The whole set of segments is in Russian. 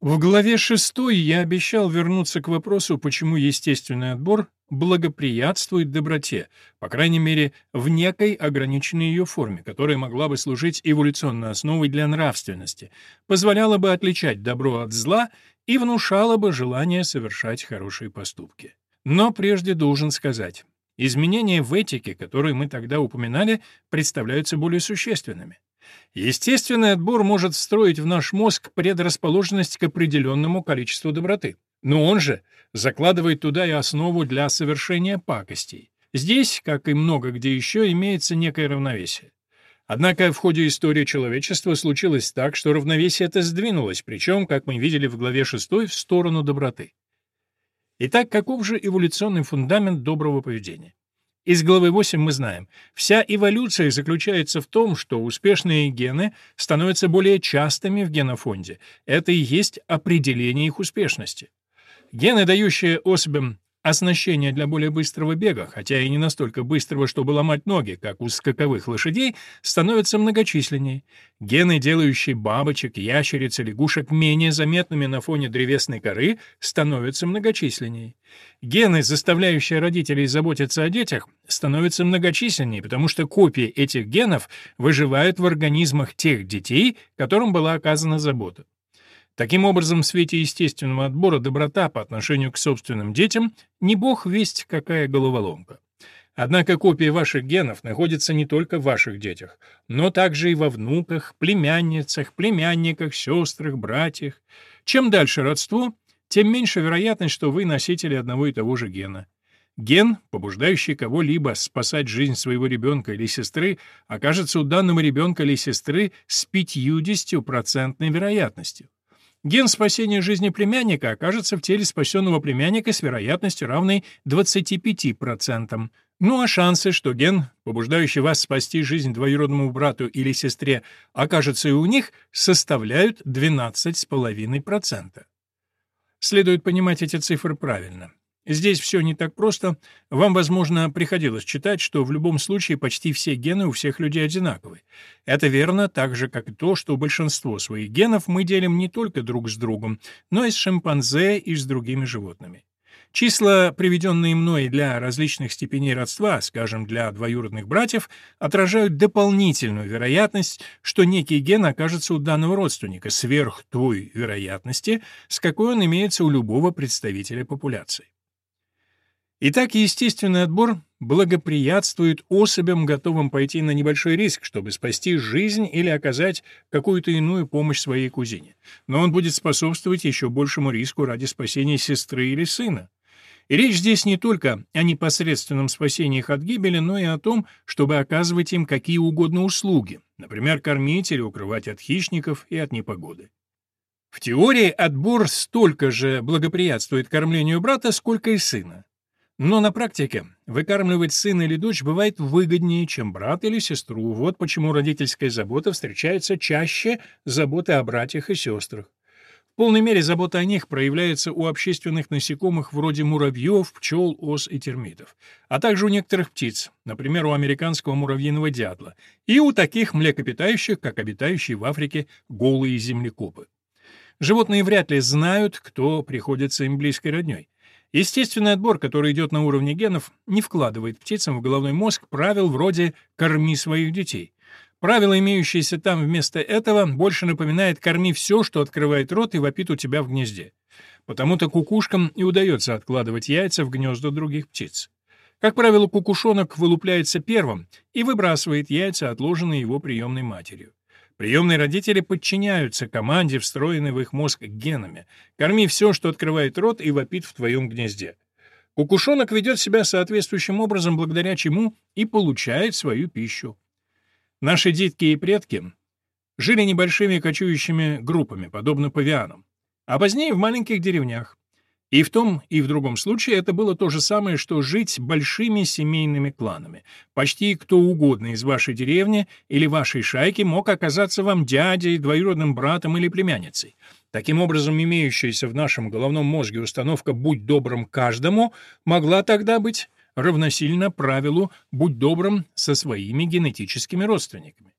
В главе 6 я обещал вернуться к вопросу, почему естественный отбор благоприятствует доброте, по крайней мере, в некой ограниченной ее форме, которая могла бы служить эволюционной основой для нравственности, позволяла бы отличать добро от зла и внушала бы желание совершать хорошие поступки. Но прежде должен сказать, изменения в этике, которые мы тогда упоминали, представляются более существенными. Естественный отбор может встроить в наш мозг предрасположенность к определенному количеству доброты. Но он же закладывает туда и основу для совершения пакостей. Здесь, как и много где еще, имеется некое равновесие. Однако в ходе истории человечества случилось так, что равновесие это сдвинулось, причем, как мы видели в главе 6, в сторону доброты. Итак, каков же эволюционный фундамент доброго поведения? Из главы 8 мы знаем, вся эволюция заключается в том, что успешные гены становятся более частыми в генофонде. Это и есть определение их успешности. Гены, дающие особям Оснащение для более быстрого бега, хотя и не настолько быстрого, чтобы ломать ноги, как у скаковых лошадей, становится многочисленнее. Гены, делающие бабочек, ящериц и лягушек менее заметными на фоне древесной коры, становятся многочисленнее. Гены, заставляющие родителей заботиться о детях, становятся многочисленнее, потому что копии этих генов выживают в организмах тех детей, которым была оказана забота. Таким образом, в свете естественного отбора доброта по отношению к собственным детям не бог весть какая головоломка. Однако копии ваших генов находятся не только в ваших детях, но также и во внуках, племянницах, племянниках, сестрах, братьях. Чем дальше родство, тем меньше вероятность, что вы носители одного и того же гена. Ген, побуждающий кого-либо спасать жизнь своего ребенка или сестры, окажется у данного ребенка или сестры с 50% вероятностью. Ген спасения жизни племянника окажется в теле спасенного племянника с вероятностью равной 25%. Ну а шансы, что ген, побуждающий вас спасти жизнь двоюродному брату или сестре, окажется и у них, составляют 12,5%. Следует понимать эти цифры правильно. Здесь все не так просто. Вам, возможно, приходилось читать, что в любом случае почти все гены у всех людей одинаковы. Это верно, так же, как и то, что большинство своих генов мы делим не только друг с другом, но и с шимпанзе и с другими животными. Числа, приведенные мной для различных степеней родства, скажем, для двоюродных братьев, отражают дополнительную вероятность, что некий ген окажется у данного родственника сверх той вероятности, с какой он имеется у любого представителя популяции. Итак, естественный отбор благоприятствует особям, готовым пойти на небольшой риск, чтобы спасти жизнь или оказать какую-то иную помощь своей кузине. Но он будет способствовать еще большему риску ради спасения сестры или сына. И речь здесь не только о непосредственном спасении их от гибели, но и о том, чтобы оказывать им какие угодно услуги, например, кормить или укрывать от хищников и от непогоды. В теории отбор столько же благоприятствует кормлению брата, сколько и сына. Но на практике выкармливать сына или дочь бывает выгоднее, чем брат или сестру. Вот почему родительская забота встречается чаще заботы о братьях и сестрах. В полной мере забота о них проявляется у общественных насекомых вроде муравьев, пчел, ос и термитов, а также у некоторых птиц, например, у американского муравьиного дятла, и у таких млекопитающих, как обитающие в Африке голые землекопы. Животные вряд ли знают, кто приходится им близкой роднёй. Естественный отбор, который идет на уровне генов, не вкладывает птицам в головной мозг правил вроде «корми своих детей». Правило, имеющееся там вместо этого, больше напоминает «корми все, что открывает рот и вопит у тебя в гнезде». Потому-то кукушкам и удается откладывать яйца в гнезда других птиц. Как правило, кукушонок вылупляется первым и выбрасывает яйца, отложенные его приемной матерью. Приемные родители подчиняются команде, встроенной в их мозг генами. Корми все, что открывает рот и вопит в твоем гнезде. Кукушонок ведет себя соответствующим образом, благодаря чему и получает свою пищу. Наши детки и предки жили небольшими кочующими группами, подобно павианам, а позднее в маленьких деревнях. И в том, и в другом случае это было то же самое, что жить большими семейными кланами. Почти кто угодно из вашей деревни или вашей шайки мог оказаться вам дядей, двоюродным братом или племянницей. Таким образом, имеющаяся в нашем головном мозге установка «будь добрым каждому» могла тогда быть равносильно правилу «будь добрым со своими генетическими родственниками».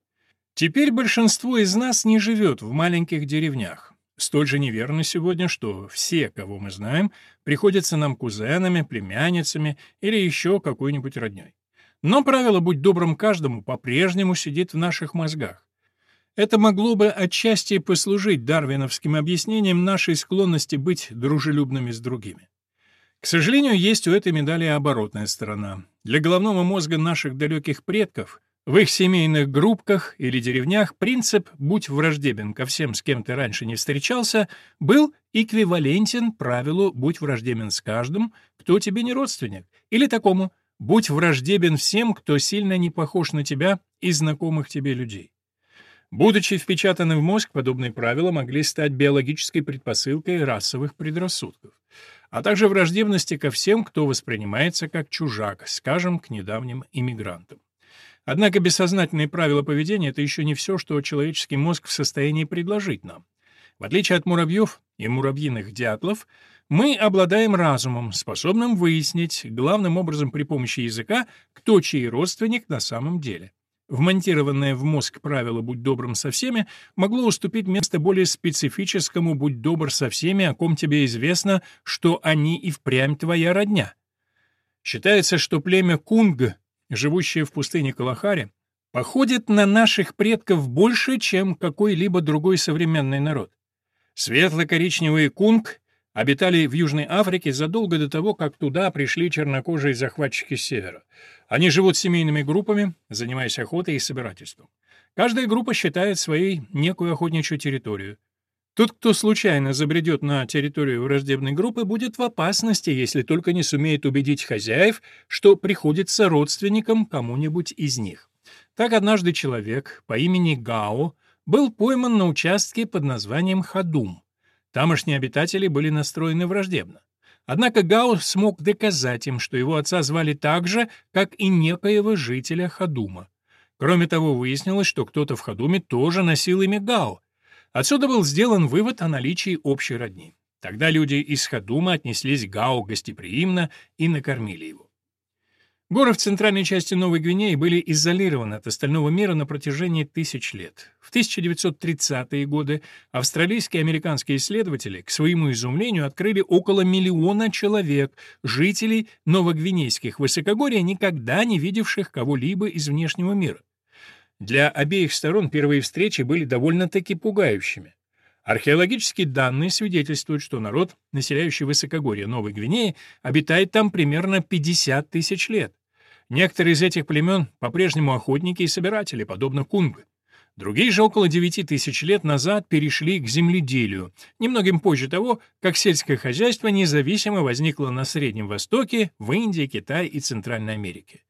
Теперь большинство из нас не живет в маленьких деревнях. Столь же неверно сегодня, что все, кого мы знаем, приходятся нам кузенами, племянницами или еще какой-нибудь родней. Но правило «будь добрым каждому» по-прежнему сидит в наших мозгах. Это могло бы отчасти послужить дарвиновским объяснением нашей склонности быть дружелюбными с другими. К сожалению, есть у этой медали оборотная сторона. Для головного мозга наших далеких предков в их семейных группках или деревнях принцип «будь враждебен ко всем, с кем ты раньше не встречался» был эквивалентен правилу «будь враждебен с каждым, кто тебе не родственник», или такому «будь враждебен всем, кто сильно не похож на тебя и знакомых тебе людей». Будучи впечатаны в мозг, подобные правила могли стать биологической предпосылкой расовых предрассудков а также враждебности ко всем, кто воспринимается как чужак, скажем, к недавним иммигрантам. Однако бессознательные правила поведения — это еще не все, что человеческий мозг в состоянии предложить нам. В отличие от муравьев и муравьиных дятлов, мы обладаем разумом, способным выяснить, главным образом при помощи языка, кто чей родственник на самом деле. Вмонтированное в мозг правило «будь добрым со всеми» могло уступить место более специфическому «будь добр со всеми, о ком тебе известно, что они и впрямь твоя родня». Считается, что племя Кунг, живущее в пустыне Калахари, походит на наших предков больше, чем какой-либо другой современный народ. Светло-коричневые Кунг обитали в Южной Африке задолго до того, как туда пришли чернокожие захватчики с севера. Они живут семейными группами, занимаясь охотой и собирательством. Каждая группа считает своей некую охотничью территорию. Тот, кто случайно забредет на территорию враждебной группы, будет в опасности, если только не сумеет убедить хозяев, что приходится родственником кому-нибудь из них. Так однажды человек по имени Гао был пойман на участке под названием Хадум. Тамошние обитатели были настроены враждебно. Однако Гао смог доказать им, что его отца звали так же, как и некоего жителя Хадума. Кроме того, выяснилось, что кто-то в Хадуме тоже носил имя Гао. Отсюда был сделан вывод о наличии общей родни. Тогда люди из Хадума отнеслись к Гао гостеприимно и накормили его. Горы в центральной части Новой Гвинеи были изолированы от остального мира на протяжении тысяч лет. В 1930-е годы австралийские и американские исследователи, к своему изумлению, открыли около миллиона человек, жителей новогвинейских высокогорий, никогда не видевших кого-либо из внешнего мира. Для обеих сторон первые встречи были довольно-таки пугающими. Археологические данные свидетельствуют, что народ, населяющий высокогорье Новой Гвинеи, обитает там примерно 50 тысяч лет. Некоторые из этих племен по-прежнему охотники и собиратели, подобно кунгы. Другие же около 9 тысяч лет назад перешли к земледелию, немногим позже того, как сельское хозяйство независимо возникло на Среднем Востоке, в Индии, Китае и Центральной Америке.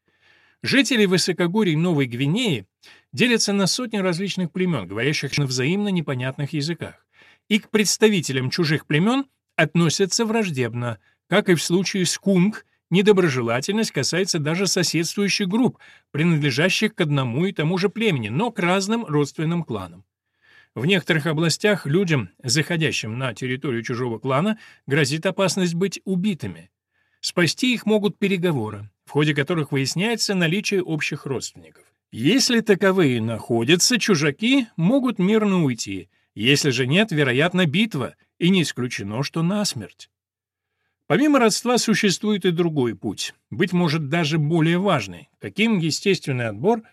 Жители высокогорий Новой Гвинеи делятся на сотни различных племен, говорящих на взаимно непонятных языках. И к представителям чужих племен относятся враждебно, как и в случае с кунг, Недоброжелательность касается даже соседствующих групп, принадлежащих к одному и тому же племени, но к разным родственным кланам. В некоторых областях людям, заходящим на территорию чужого клана, грозит опасность быть убитыми. Спасти их могут переговоры, в ходе которых выясняется наличие общих родственников. Если таковые находятся, чужаки могут мирно уйти, если же нет, вероятно, битва, и не исключено, что насмерть. Помимо родства существует и другой путь, быть может, даже более важный, каким естественный отбор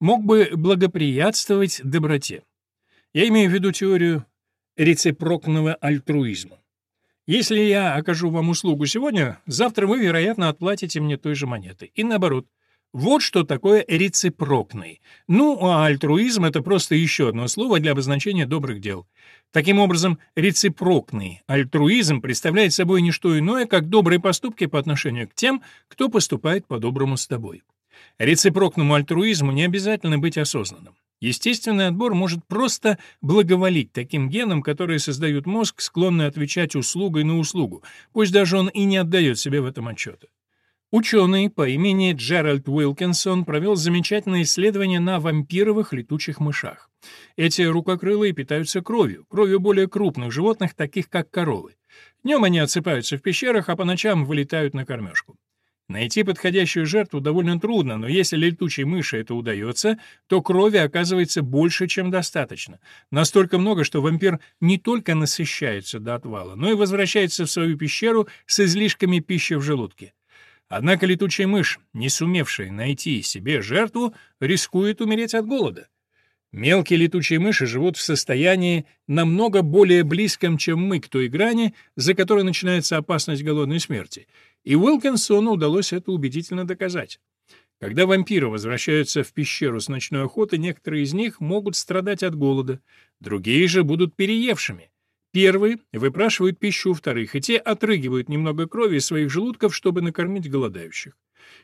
мог бы благоприятствовать доброте. Я имею в виду теорию рецепрокного альтруизма. Если я окажу вам услугу сегодня, завтра вы, вероятно, отплатите мне той же монетой. И наоборот. Вот что такое рецепрокный. Ну, а альтруизм — это просто еще одно слово для обозначения добрых дел. Таким образом, рецепрокный альтруизм представляет собой не что иное, как добрые поступки по отношению к тем, кто поступает по-доброму с тобой. Рецепрокному альтруизму не обязательно быть осознанным. Естественный отбор может просто благоволить таким генам, которые создают мозг, склонный отвечать услугой на услугу, пусть даже он и не отдает себе в этом отчета. Ученый по имени Джеральд Уилкинсон провел замечательное исследование на вампировых летучих мышах. Эти рукокрылые питаются кровью, кровью более крупных животных, таких как коровы. Днем они отсыпаются в пещерах, а по ночам вылетают на кормежку. Найти подходящую жертву довольно трудно, но если летучей мыши это удается, то крови оказывается больше, чем достаточно. Настолько много, что вампир не только насыщается до отвала, но и возвращается в свою пещеру с излишками пищи в желудке. Однако летучая мышь, не сумевшая найти себе жертву, рискует умереть от голода. Мелкие летучие мыши живут в состоянии намного более близком, чем мы, к той грани, за которой начинается опасность голодной смерти. И Уилкинсону удалось это убедительно доказать. Когда вампиры возвращаются в пещеру с ночной охоты, некоторые из них могут страдать от голода, другие же будут переевшими. Первые выпрашивают пищу у вторых, и те отрыгивают немного крови из своих желудков, чтобы накормить голодающих.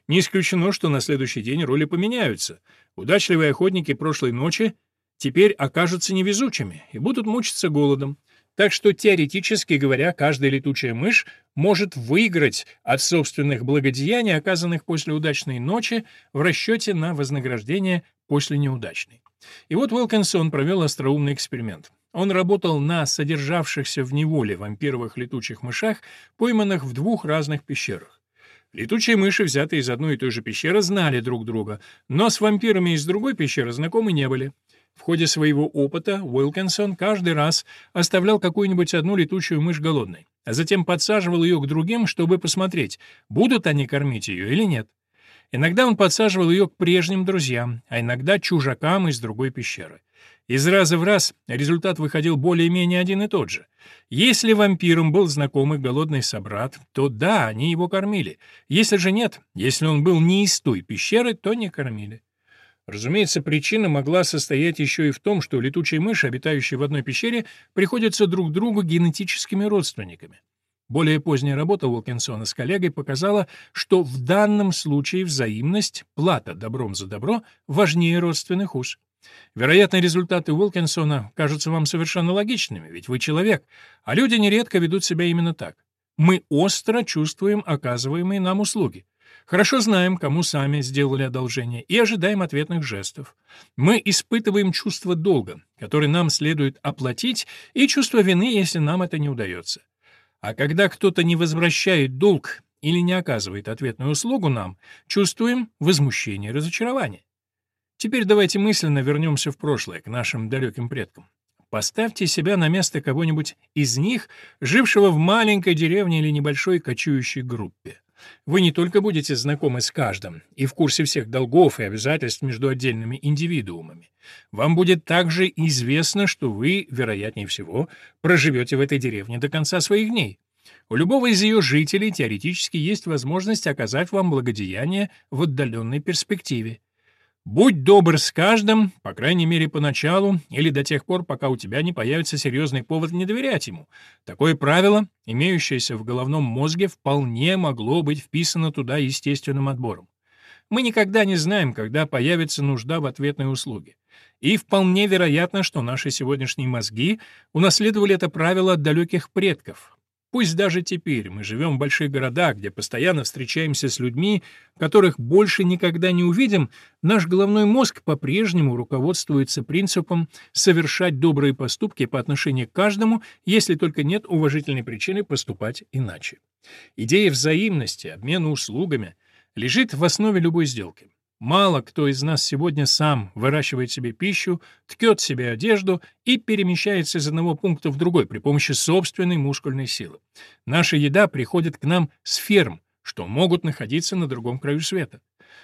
Не исключено, что на следующий день роли поменяются. Удачливые охотники прошлой ночи теперь окажутся невезучими и будут мучиться голодом. Так что, теоретически говоря, каждая летучая мышь может выиграть от собственных благодеяний, оказанных после удачной ночи, в расчете на вознаграждение после неудачной. И вот Уилкинсон провел остроумный эксперимент. Он работал на содержавшихся в неволе вампировых летучих мышах, пойманных в двух разных пещерах. Летучие мыши, взятые из одной и той же пещеры, знали друг друга, но с вампирами из другой пещеры знакомы не были. В ходе своего опыта Уилкинсон каждый раз оставлял какую-нибудь одну летучую мышь голодной, а затем подсаживал ее к другим, чтобы посмотреть, будут они кормить ее или нет. Иногда он подсаживал ее к прежним друзьям, а иногда чужакам из другой пещеры. Из раза в раз результат выходил более-менее один и тот же. Если вампиром был знакомый голодный собрат, то да, они его кормили. Если же нет, если он был не из той пещеры, то не кормили. Разумеется, причина могла состоять еще и в том, что летучие мыши, обитающие в одной пещере, приходятся друг другу генетическими родственниками. Более поздняя работа Уилкинсона с коллегой показала, что в данном случае взаимность, плата добром за добро, важнее родственных уз. Вероятно, результаты Уилкинсона кажутся вам совершенно логичными, ведь вы человек, а люди нередко ведут себя именно так. Мы остро чувствуем оказываемые нам услуги. Хорошо знаем, кому сами сделали одолжение, и ожидаем ответных жестов. Мы испытываем чувство долга, который нам следует оплатить, и чувство вины, если нам это не удается. А когда кто-то не возвращает долг или не оказывает ответную услугу нам, чувствуем возмущение и разочарование. Теперь давайте мысленно вернемся в прошлое, к нашим далеким предкам. Поставьте себя на место кого-нибудь из них, жившего в маленькой деревне или небольшой кочующей группе. Вы не только будете знакомы с каждым и в курсе всех долгов и обязательств между отдельными индивидуумами. Вам будет также известно, что вы, вероятнее всего, проживете в этой деревне до конца своих дней. У любого из ее жителей теоретически есть возможность оказать вам благодеяние в отдаленной перспективе. Будь добр с каждым, по крайней мере, поначалу, или до тех пор, пока у тебя не появится серьезный повод не доверять ему. Такое правило, имеющееся в головном мозге, вполне могло быть вписано туда естественным отбором. Мы никогда не знаем, когда появится нужда в ответной услуге. И вполне вероятно, что наши сегодняшние мозги унаследовали это правило от далеких предков, Пусть даже теперь мы живем в больших городах, где постоянно встречаемся с людьми, которых больше никогда не увидим, наш головной мозг по-прежнему руководствуется принципом совершать добрые поступки по отношению к каждому, если только нет уважительной причины поступать иначе. Идея взаимности, обмена услугами лежит в основе любой сделки. Мало кто из нас сегодня сам выращивает себе пищу, ткет себе одежду и перемещается из одного пункта в другой при помощи собственной мускульной силы. Наша еда приходит к нам с ферм, что могут находиться на другом краю света.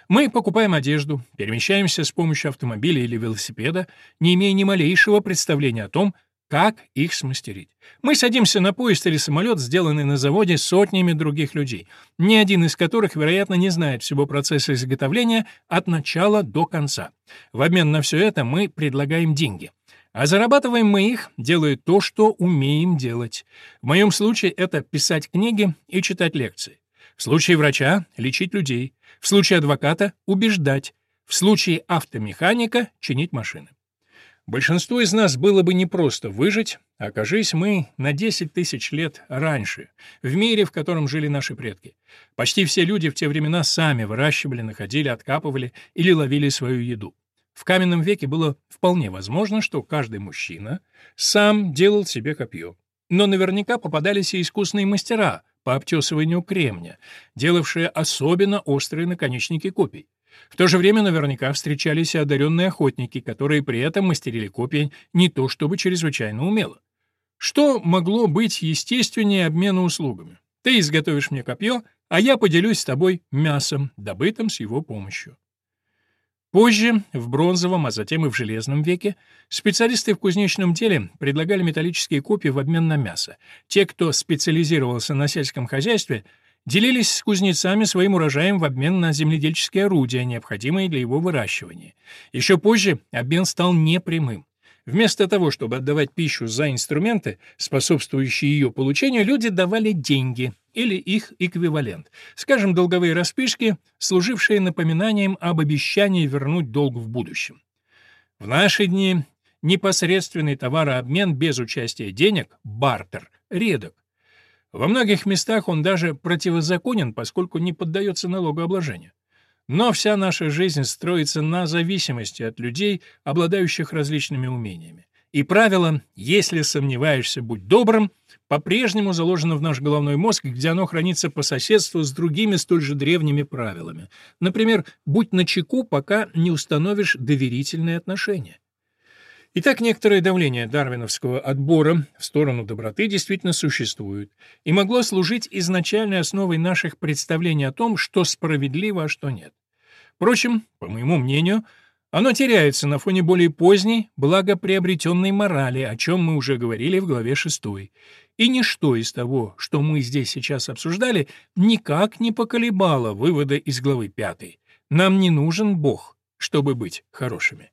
Мы покупаем одежду, перемещаемся с помощью автомобиля или велосипеда, не имея ни малейшего представления о том, как их смастерить? Мы садимся на поезд или самолет, сделанный на заводе сотнями других людей, ни один из которых, вероятно, не знает всего процесса изготовления от начала до конца. В обмен на все это мы предлагаем деньги. А зарабатываем мы их, делая то, что умеем делать. В моем случае это писать книги и читать лекции. В случае врача — лечить людей. В случае адвоката — убеждать. В случае автомеханика — чинить машины. Большинству из нас было бы непросто выжить, окажись мы на 10 тысяч лет раньше, в мире, в котором жили наши предки. Почти все люди в те времена сами выращивали, находили, откапывали или ловили свою еду. В каменном веке было вполне возможно, что каждый мужчина сам делал себе копье. Но наверняка попадались и искусные мастера, по обтесыванию кремня, делавшее особенно острые наконечники копий. В то же время наверняка встречались и одаренные охотники, которые при этом мастерили копья не то чтобы чрезвычайно умело. Что могло быть естественнее обмена услугами? Ты изготовишь мне копье, а я поделюсь с тобой мясом, добытым с его помощью. Позже, в бронзовом, а затем и в железном веке, специалисты в кузнечном деле предлагали металлические копья в обмен на мясо. Те, кто специализировался на сельском хозяйстве, делились с кузнецами своим урожаем в обмен на земледельческие орудия, необходимые для его выращивания. Еще позже обмен стал непрямым. Вместо того, чтобы отдавать пищу за инструменты, способствующие ее получению, люди давали деньги или их эквивалент, скажем, долговые распишки, служившие напоминанием об обещании вернуть долг в будущем. В наши дни непосредственный товарообмен без участия денег, бартер, редок. Во многих местах он даже противозаконен, поскольку не поддается налогообложению. Но вся наша жизнь строится на зависимости от людей, обладающих различными умениями. И правило «если сомневаешься, будь добрым» по-прежнему заложено в наш головной мозг, где оно хранится по соседству с другими столь же древними правилами. Например, «будь начеку, пока не установишь доверительные отношения». Итак, некоторое давление дарвиновского отбора в сторону доброты действительно существует и могло служить изначальной основой наших представлений о том, что справедливо, а что нет. Впрочем, по моему мнению, оно теряется на фоне более поздней, благоприобретенной морали, о чем мы уже говорили в главе 6. И ничто из того, что мы здесь сейчас обсуждали, никак не поколебало вывода из главы 5. Нам не нужен Бог, чтобы быть хорошими.